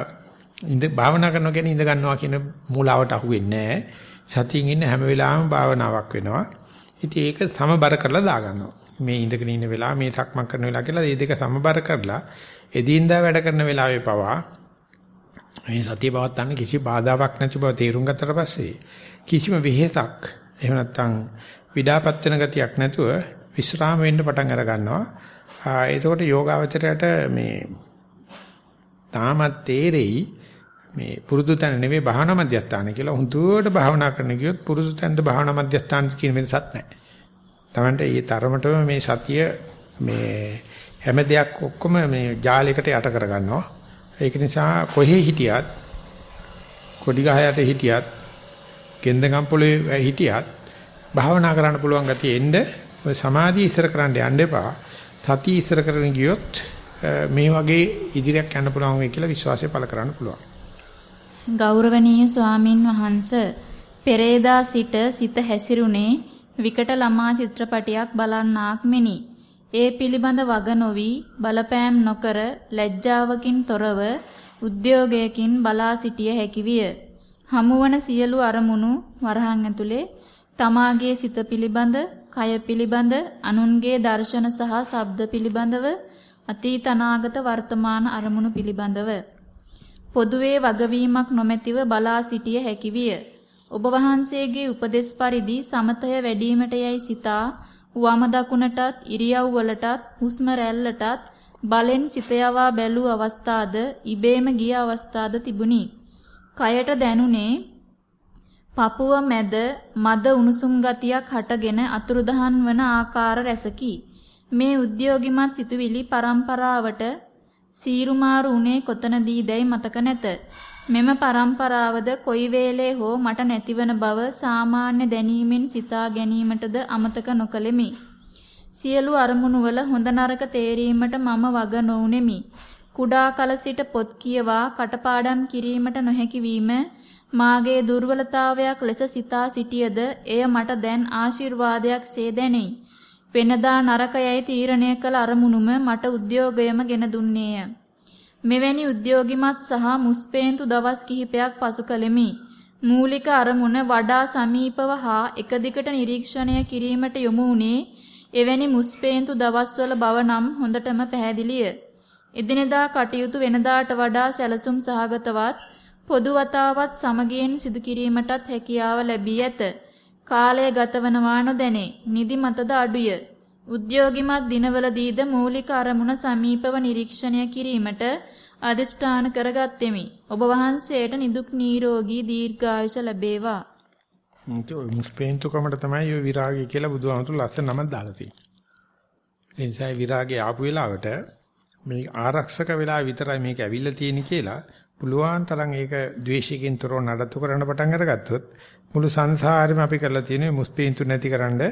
ඉඳ භාවනා කරනවා කියන්නේ ඉඳ ගන්නවා කියන මූලාවට අහුවෙන්නේ නැහැ. සතියින් ඉන්න හැම වෙලාවෙම භාවනාවක් වෙනවා. ඉතින් ඒක සමබර කරලා දාගන්නවා. මේ ඉඳගෙන ඉන්න වෙලාව මේ සක්මන් කරන වෙලාව කියලා මේ දෙක සමබර කරලා එදින්දා වැඩ කරන වෙලාවේ පවා මේ සතිය පවත්වන්න කිසි බාධාවක් නැති බව තේරුම් ගත්තට පස්සේ කිසිම වෙහෙසක් එහෙම නැත්නම් විඩාපත් වෙන ගතියක් නැතුව විස්රාම වෙන්න පටන් අර ගන්නවා. එතකොට යෝගාවචරයට මේ තාමත් තේරෙයි මේ පුරුදු තැන නෙවෙයි භාවනා මධ්‍යස්ථාන කියලා හුදුවට භාවනා කරන්න ගියොත් පුරුදු තැනද භාවනා මධ්‍යස්ථාන කියන වෙනසක් නැහැ. Tamanට මේ තරමටම මේ සතිය මේ හැම දෙයක් ඔක්කොම මේ ජාලයකට යට කරගන්නවා. ඒක නිසා කොහේ හිටියත් කොඩි ගහයට හිටියත් ගෙන්දගම් පොළේ හිටියත් භාවනා කරන්න පුළුවන් ගතිය එන්න ඔය සමාධිය ඉස්සර කරන්න යන්න එපා. සතිය ඉස්සර කරගෙන ගියොත් මේ වගේ ඉදිරියක් යන්න පුළුවන් වෙයි කියලා විශ්වාසය පළ කරන්න පුළුවන්. ගෞරවනීය ස්වාමින් වහන්ස පෙරේදා සිට සිත හැසිරුනේ විකට ළමා චිත්‍රපටයක් බලන්නාක් මෙනි. ඒ පිළිබඳ වග නොවි බලපෑම් නොකර ලැජ්ජාවකින් තොරව උද්‍යෝගයකින් බලා සිටිය හැකි විය. හමුවන සියලු අරමුණු වරහන් ඇතුලේ තමාගේ සිත පිළිබඳ කය පිළිබඳ අනුන්ගේ දර්ශන සහ ශබ්ද පිළිබඳව අතීත අනාගත වර්තමාන අරමුණු පිළිබඳව පොදුවේ වගවීමක් නොමැතිව බලා සිටිය හැකි විය. ඔබ වහන්සේගේ උපදෙස් පරිදි සමතය වැඩිවීමට යයි සිතා වම දකුණටත් ඉරියව් වලටත් හුස්ම රැල්ලටත් බලෙන් සිත යවා බැලූ අවස්ථාද ඉබේම ගිය අවස්ථාද තිබුණි. කයට දැනුනේ පපුව මැද මද උණුසුම් ගතියක් හටගෙන අතුරුදහන් වන ආකාර රැසකි. මේ උද්‍යෝගිමත් සිතුවිලි පරම්පරාවට සීරුමාරු උනේ කොතනදීදැයි මතක නැත. මෙම පරම්පරාවද කොයි වේලේ හෝ මට නැතිවන බව සාමාන්‍ය දැනීමෙන් සිතා ගැනීමටද අමතක නොකළෙමි. සියලු අරමුණු වල හොඳ නරක තේරීමට මම වග නොඋනේමි. කුඩා කල සිට පොත් කියවා කටපාඩම් කිරීමට නොහැකි වීම මාගේ දුර්වලතාවයක් ලෙස සිතා සිටියද එය මට දැන් ආශිර්වාදයක් සේ දැනේ. වෙනදා නරකයයි තීරණය කළ අරමුණුම මට උද්‍යෝගයම ගෙන දුන්නේය. මෙවැනි උද්‍යෝගිමත් සහ මුස්පේන්තු දවස් කිහිපයක් පසු කළෙමි. මූලික අරමුණ වඩා සමීපව හා එක දිගට නිරීක්ෂණය කිරීමට යොමු වුණේ එවැනි මුස්පේන්තු දවස්වල බව නම් හොඳටම පැහැදිලිය. එදිනෙදා කටයුතු වෙනදාට වඩා සැලසුම් සහගතවත් පොදු වතාවත් සමගියෙන් සිදු කිරීමටත් හැකියාව ලැබී ඇත. කාලය ගතවනවා නොදැනේ. නිදි මතද අඩුය. උද්‍යෝගිමත් දිනවලදීද මූලික අරමුණ සමීපව නිරීක්ෂණය කිරීමට අදිෂ්ඨාන කරගත්ෙමි. ඔබ වහන්සේට නිදුක් නිරෝගී දීර්ඝායුෂ ලැබේවා. මුස්පේන්තුකමට තමයි ඔය විරාගය කියලා බුදුහාමුදුරු ලස්සන නමක් දාලා තියෙන්නේ. ඒ නිසා විරාගය ආපු වෙලාවට මේ ආරක්ෂක වෙලා විතරයි මේක ඇවිල්ලා තියෙන්නේ කියලා පුළුවන් තරම් ඒක ද්වේෂයෙන් තොරව නඩත්තු කරන්න පටන් අරගත්තොත් මුළු සංසාරෙම අපි කරලා තියෙන්නේ මුස්පේන්තු නැතිකරන්න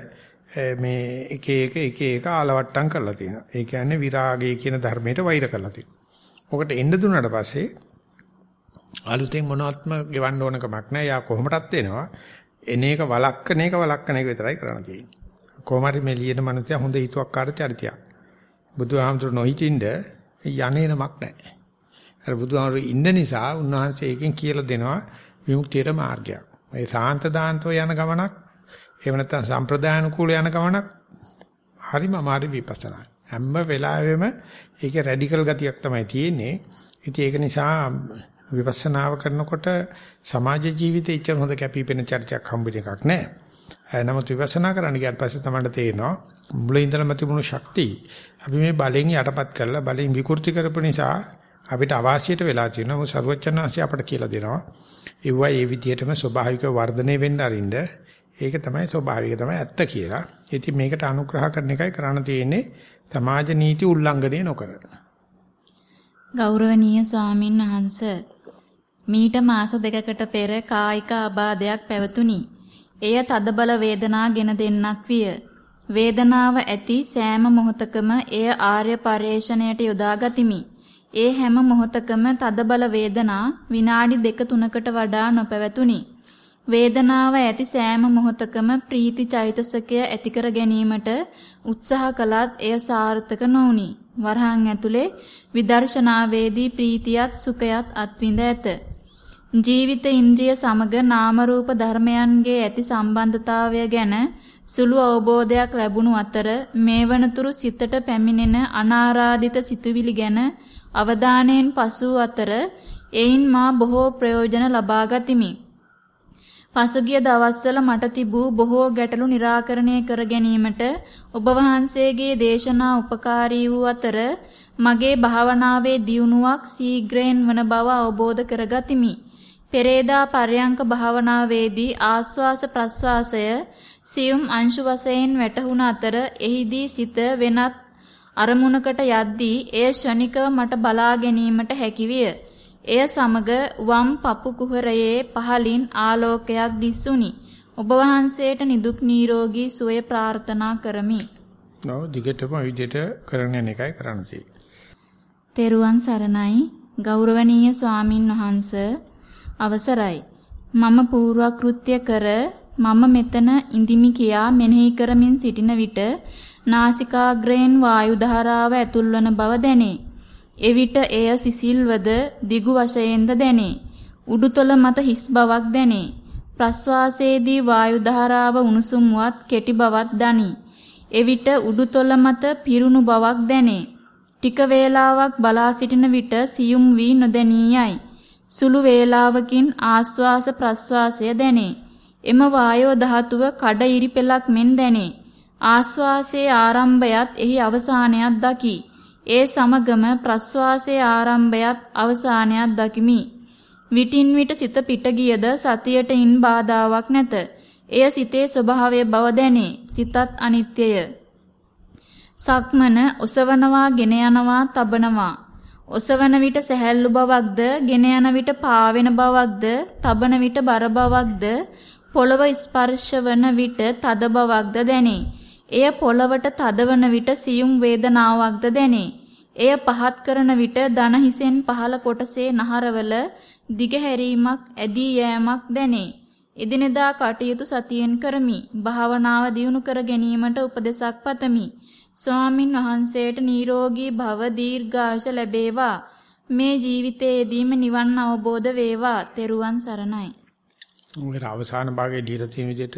මේ එක එක එක එක ආලවට්ටම් කරලා තියෙනවා. ඒ කියන්නේ විරාගය කියන ධර්මයට වෛර කරලා තියෙනවා. ඔකට එන්න දුන්නාට පස්සේ අලුතෙන් මොනවත්ම ගෙවන්න ඕන කමක් නැහැ. යා කොහොමදත් එනවා. එන එක වළක්කන එක වළක්කන එක විතරයි කරන්න තියෙන්නේ. කොහොම හරි මේ ලියන මනුස්සයා හොඳ හිතුවක්කාර චරිතයක්. බුදුහාමුදුරු නොහිටින්ද යන්නේනමක් නැහැ. අර බුදුහාමුදුරු ඉන්න නිසා උන්වහන්සේ එකෙන් කියලා දෙනවා විමුක්තියට මාර්ගයක්. මේ සාන්ත දාන්තෝ යන ගමනක් එහෙම නැත්නම් සම්ප්‍රදායනුකූල යන ගමනක් හරිම අමාරු විපස්සනා. හැම වෙලාවෙම ඒකේ රැඩිකල් ගතියක් තමයි තියෙන්නේ. ඉතින් ඒක නිසා විපස්සනාව කරනකොට සමාජ ජීවිතේ ඉච්චර හොඳ කැපිපෙන චර්චයක් හම්බෙන එකක් නැහැ. නමුත් විපස්සනා කරන්න ගියාට පස්සේ තමයි තේරෙනවා මුලින් ඉඳලම තිබුණු ශක්තිය අපි මේ බලෙන් යටපත් කරලා බලෙන් විකෘති කරපු නිසා අපිට අවාසියට වෙලා තියෙනවා. මොකද සරුවචනාංශය අපට කියලා දෙනවා. ඒවා ඒ විදිහටම ස්වභාවික වර්ධනය වෙන්න අරින්න ඒක තමයි ස්වභාවික තමයි ඇත්ත කියලා. ඉතින් මේකට අනුග්‍රහ කරන එකයි කරන්න තියෙන්නේ. සමාජ නීති උල්ලංඝනය නොකර. ගෞරවනීය ස්වාමින් වහන්සේ මීට මාස දෙකකට පෙර කායික ආබාධයක් පැවතුණි. එය තදබල වේදනා ගෙන දෙන්නක් විය. වේදනාව ඇති සෑම මොහොතකම එය ආර්ය පරේෂණයට යොදා ගතිමි. ඒ හැම මොහොතකම තදබල වේදනා විනාඩි දෙක තුනකට වඩා නොපැවතුණි. වේදනාව ඇති සෑම මොහොතකම ප්‍රීති චෛතසකය ඇති කර ගැනීමට උත්සාහ කළත් එය සාර්ථක නොවුනි. වරහන් ඇතුලේ විදර්ශනාවේදී ප්‍රීතියත් සුඛයත් අත්විඳ ඇත. ජීවිත ඉන්ද්‍රිය සමග නාම රූප ධර්මයන්ගේ ඇති සම්බන්ධතාවය ගැන සුළු අවබෝධයක් ලැබුණු අතර මේ වනතුරු සිතට පැමිණෙන අනාරාධිත සිතුවිලි ගැන අවධානයෙන් පසු අතර එයින් මා බොහෝ ප්‍රයෝජන ලබා ගතිමි. පසුගිය දවස්වල මට තිබූ බොහෝ ගැටලු निराකරණය කර ගැනීමට ඔබ වහන්සේගේ දේශනා උපකාරී වූ අතර මගේ භාවනාවේ දියුණුවක් ශීඝ්‍රයෙන් වන බව අවබෝධ කරගතිමි. පෙරේදා පර්යංක භාවනාවේදී ආස්වාස ප්‍රස්වාසය සියුම් අංශු වශයෙන් වැටහුණ අතර එහිදී සිත වෙනත් අරමුණකට යද්දී එය ෂණිකව මට බලා ගැනීමට හැකිවිය. එය සමග වම් පපු කුහරයේ පහලින් ආලෝකයක් දිස්සුනි. ඔබ වහන්සේට නිදුක් නිරෝගී සුවය ප්‍රාර්ථනා කරමි. ඔව් දිගටම විදිහට කරගෙන එකයි කරන්න. තෙරුවන් සරණයි ගෞරවනීය ස්වාමින් වහන්ස අවසරයි. මම පූර්වක්‍ෘත්‍ය කර මම මෙතන ඉඳිමි කියා මෙනෙහි කරමින් සිටින විට නාසිකාග්‍රයෙන් වායු ධාරාව ඇතුල්වන බව දැනේ. එවිට එය සිසිල්වද දිගු වශයෙන්ද දැනේ. උඩුතල මත හිස් බවක් දැනේ. ප්‍රස්වාසයේදී වායු ධාරාව උණුසුම්වත් කෙටි බවක් දනි. එවිට උඩුතල මත පිරුණු බවක් දැනේ. ටික වේලාවක් බලා සිටින විට සියුම් වී නොදැනියයි. සුළු වේලාවකින් ආස්වාස ප්‍රස්වාසය දැනේ. එම වායෝ ධාතුව කඩ ඉරිපෙලක් මෙන් දැනේ. ආස්වාසයේ ආරම්භයත් එහි අවසානයත් දකි. ඒ සමගම ප්‍රස්වාසයේ ආරම්භයත් අවසානයත් දකිමි. විටින් විට සිත පිට ගියද සතියට ඉන් බාධාවක් නැත. එය සිතේ ස්වභාවය බව දැනේ. සිතත් අනිත්‍යය. සක්මන ඔසවනවා, ගෙන යනවා, තබනවා. ඔසවන විට සැහැල්ලු බවක්ද, ගෙන යන විට පාවෙන බවක්ද, තබන විට බර බවක්ද, පොළව ස්පර්ශවන විට තද බවක්ද දැනේ. එය පොළවට තදවන විට සියුම් වේදනාවක්ද දැනේ. එය පහත් කරන විට දන හිසෙන් පහළ කොටසේ නහරවල දිගහැරීමක් ඇදී යෑමක් දැනේ. එදිනෙදා කටයුතු සතියෙන් කරමි. භාවනාව දියුණු කර ගැනීමට උපදෙසක් පතමි. ස්වාමින් වහන්සේට නිරෝගී භව දීර්ඝාෂ ලැබේවා. මේ ජීවිතයේදීම නිවන් අවබෝධ වේවා. තෙරුවන් සරණයි. මොකද අවසාන භාගයේ දීලා තියෙන විදිහට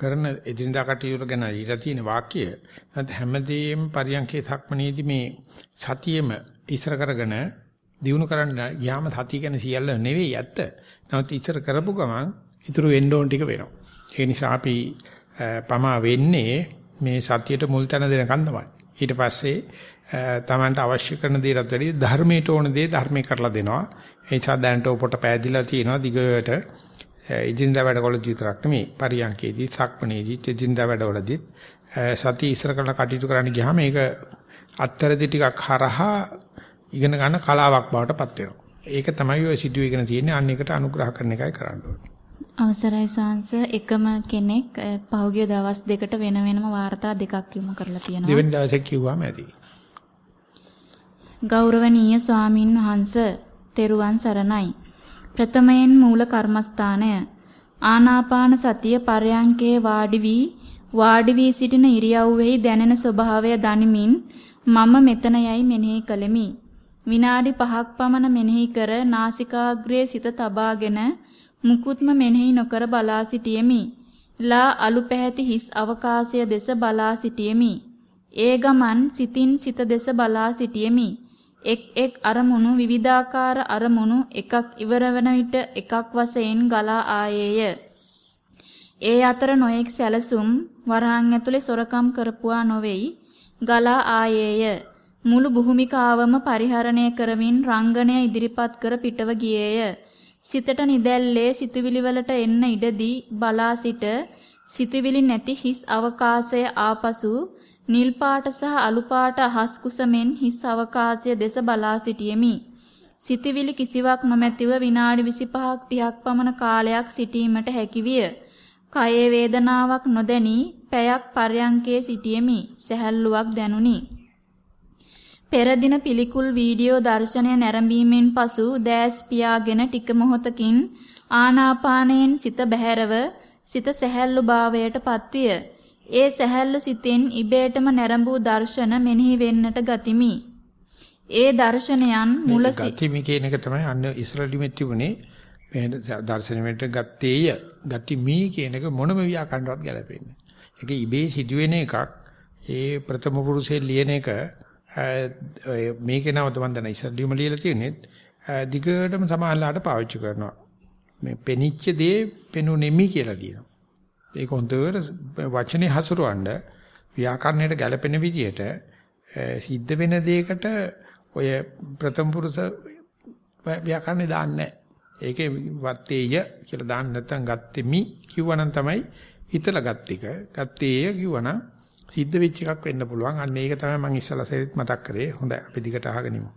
කරන එදිනදා කටයුතු ගැන දීලා තියෙන වාක්‍ය නැත්නම් හැමදේම පරියන්කේ සක්මනේදී මේ සතියෙම ඉස්සර කරගෙන දිනු කරන්න ගියාම සතිය ගැන සියල්ල නෙවෙයි ඇත්ත. නමුත් ඉස්සර කරපු ගමන් ඉතුරු වෙන්න ඕන ටික වෙනවා. ඒ නිසා අපි පමා වෙන්නේ මේ සතියට මුල් තැන දෙනකන් තමයි. ඊට පස්සේ තමන්ට අවශ්‍ය කරන දේට වැඩි ධර්මයට ඕන දේ ධර්මේ කරලා දෙනවා. ඒ නිසා දැනට පොට පෑදිලා තියෙනවා දිගට ඉදින්දා වැඩවලදී විතරක් නෙමෙයි පරියන්කේදී සක්මනේදී ඉදින්දා වැඩවලදී සතිය ඉස්සර කරලා කටයුතු කරන්න ගියාම මේක අත්තරදි ටිකක් හරහා ඉගෙන ගන්න කලාවක් බවට පත් වෙනවා. ඒක තමයි ඔය සිදුවේ ඉගෙන තියෙන්නේ අන්න එකට අනුග්‍රහ කරන එකයි කරන්න ඕනේ. අවසරයි සාංශ එකම කෙනෙක් පහුගිය දවස් දෙකට වෙන වෙනම වාර්තා දෙකක් යොමු කරලා තියෙනවා. දෙවෙනි දවසේ කිව්වම ඇති. ගෞරවනීය ස්වාමින් වහන්ස තෙරුවන් සරණයි. ප්‍රථමයෙන් මූල කර්මස්ථානය ආනාපාන සතිය පරයන්කේ වාඩි වී වාඩි වී සිටින ඉරියව්වෙහි දැනෙන ස්වභාවය දනිමින් මම මෙතන යයි මෙනෙහි කළෙමි. විනාඩි 5ක් පමණ මෙනෙහි කර නාසිකාග්‍රයේ සිත තබාගෙන මුකුත්ම මෙනෙහි නොකර බලා සිටියෙමි. ලා අලු පැහැති හිස් අවකාශය දෙස බලා සිටියෙමි. ඒ ගමන් සිතින් සිත දෙස බලා සිටියෙමි. එක් එක් අරමුණු විවිධාකාර අරමුණු එකක් ඉවර වන විට එකක් වශයෙන් ගලා ආයේය. ඒ අතර නොඑක් සැලසුම් වරහන් ඇතුලේ සොරකම් කරපුවා නොවේයි ගලා ආයේය. මුළු භූමිකාවම පරිහරණය කරමින් රංගනය ඉදිරිපත් කර පිටව ගියේය. සිතට නිදැල්ලේ සිතුවිලි වලට එන්න ඉඩදී බලා සිට සිතුවිලි නැති හිස් අවකාශය ආපසු නිල් පාට සහ අලු පාට අහස් කුසමෙන් හිස් අවකාශය දෙස බලා සිටියෙමි. සිතවිලි කිසිවක් නොමැතිව විනාඩි 25ක් 30ක් පමණ කාලයක් සිටීමට හැකිවිය. කයේ වේදනාවක් නොදැනි පැයක් පර්යංකයේ සිටියෙමි. සැහැල්ලුවක් දැනුනි. පෙර දින පිළිකුල් වීඩියෝ දර්ශනය නැරඹීමෙන් පසු දැස් පියාගෙන ටික මොහොතකින් ආනාපානයෙන් සිත බැහැරව සිත සැහැල්ලු භාවයට පත්විය. ඒ සැහැල්ලු සිතෙන් ඉබේටම නැරඹූ දර්ශන මෙනෙහි වෙන්නට ගතිමි. ඒ දර්ශනයන් මුල ගතිමි කියන එක තමයි අන්න ඉස්රායෙලිමෙත් තිබුණේ මේ දර්ශනෙට ගත්තේය ගතිමි කියන එක මොනම ව්‍යාකරණවත් ගැලපෙන්නේ. ඒක ඉබේ සිදුවෙන එකක්. ඒ ප්‍රථම පුරුෂයේ ලියන එක මේකේ නම තමයි දැන් ඉස්රායෙලිම ලියලා තියෙන්නේ. දිගටම සමාහලට පාවිච්චි කරනවා. මේ පෙනිච්ච දේ පෙනුනෙමි කියලා කියනවා. ඒක හොඳට වචනේ හසුරවන්න ව්‍යාකරණයට ගැලපෙන විදිහට සිද්ධ වෙන දෙයකට ඔය ප්‍රථම පුරුෂ ව්‍යාකරණේ දාන්නේ නැහැ. ඒකේ වත්තේය කියලා දාන්න නැත්නම් ගත්තෙමි කිව්වනම් තමයි හිතලා ගත්ත එක. ගත්තේය කිව්වනම් සිද්ධ වෙච්ච එකක් වෙන්න පුළුවන්. අන්න ඒක තමයි මම ඉස්සලා සෙත් මතක් කරේ. හොඳයි අපි දිගට අහගෙනමු.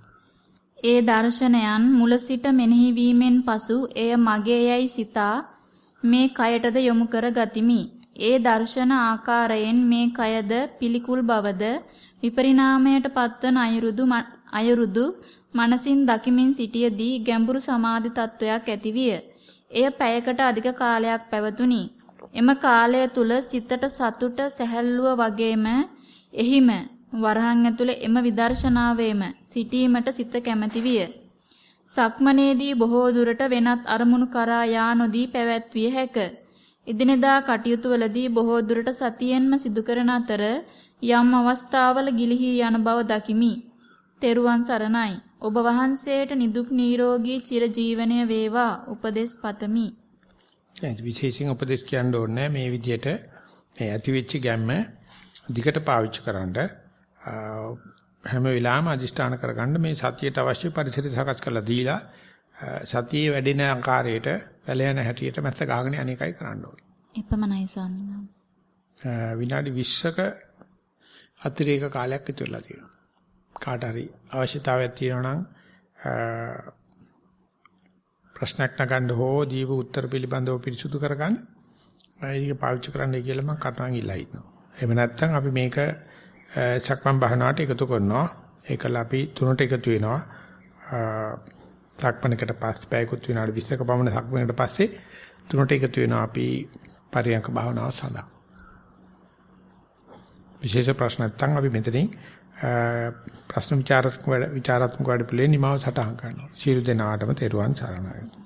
ඒ දර්ශනයන් මුල සිට මෙනෙහි වීමෙන් පසු එය මගේ යයි සිතා මේ කයටද යොමු කර ගතිමි. ඒ දර්ශන ආකාරයෙන් මේ කයද පිළිකුල් බවද විපරිණාමයට පත්වන අයුරුදු අයුරුදු මනසින් දකිමින් සිටියේදී ගැඹුරු සමාධි තත්වයක් ඇතිවිය. එය පැයකට අධික කාලයක් පැවතුණි. එම කාලය තුල සිතට සතුට සැහැල්ලුව වගේම එහිම වරහන් ඇතුලේ එම විදර්ශනාවේම සිටීමට සිත කැමැති විය. සක්මනේදී බොහෝ දුරට වෙනත් අරමුණු කරා යා නොදී පැවැත්විය හැක. ඉදිනදා කටයුතු වලදී බොහෝ දුරට සතියෙන්ම සිදු කරන අතර යම් අවස්ථාවල ගිලිහි යන බව දකිමි. තෙරුවන් සරණයි. ඔබ වහන්සේට නිදුක් නිරෝගී චිරජීවනය වේවා උපදෙස් පතමි. දැන් විශේෂයෙන් උපදෙස් කියන්න ඕනේ මේ විදිහට මේ ඇතිවෙච්ච ගැම්ම දිගට පාවිච්චි කරන්න හැම වෙලාවෙම අදිෂ්ඨාන කරගන්න මේ සතියට අවශ්‍ය පරිසරය සකස් කරලා දීලා සතියේ වැඩෙන ආකාරයට වැලයන හැටියට මැස්ස ගහගෙන අනේකයි කරන්න ඕනේ. එපමණයි ස්වාමීන් වහන්සේ. විනාඩි 20ක අතිරේක කාලයක් ඉතුරුලා තියෙනවා. කාට හරි අවශ්‍යතාවයක් තියෙනවා නම් ප්‍රශ්නයක් නගන්න හෝ දීප උත්තර පිළිබඳව පිරිසුදු කරගන්න. ඒක පාවිච්චි කරන්නයි කියලා මම කතාන් ඉල්ලා ඉන්නවා. එහෙම නැත්නම් අපි මේක සක්මන් භාවනාවට එකතු කරනවා. ඒකල අපි තුනට එකතු වෙනවා. සක්මනකට පස්සේ පැයකුත් විනාඩි 20ක පමණ සක්මනකට පස්සේ තුනට එකතු වෙනවා අපි පරියංක භාවනාව සඳහා. විශේෂ ප්‍රශ්න නැත්නම් අපි මෙතනින් ප්‍රශ්න විචාරාත්මක වැඩ විචාරාත්මක වැඩ පිළිවෙල නිමාව සටහන් කරනවා. සියලු දෙනාටම තෙරුවන් සරණයි.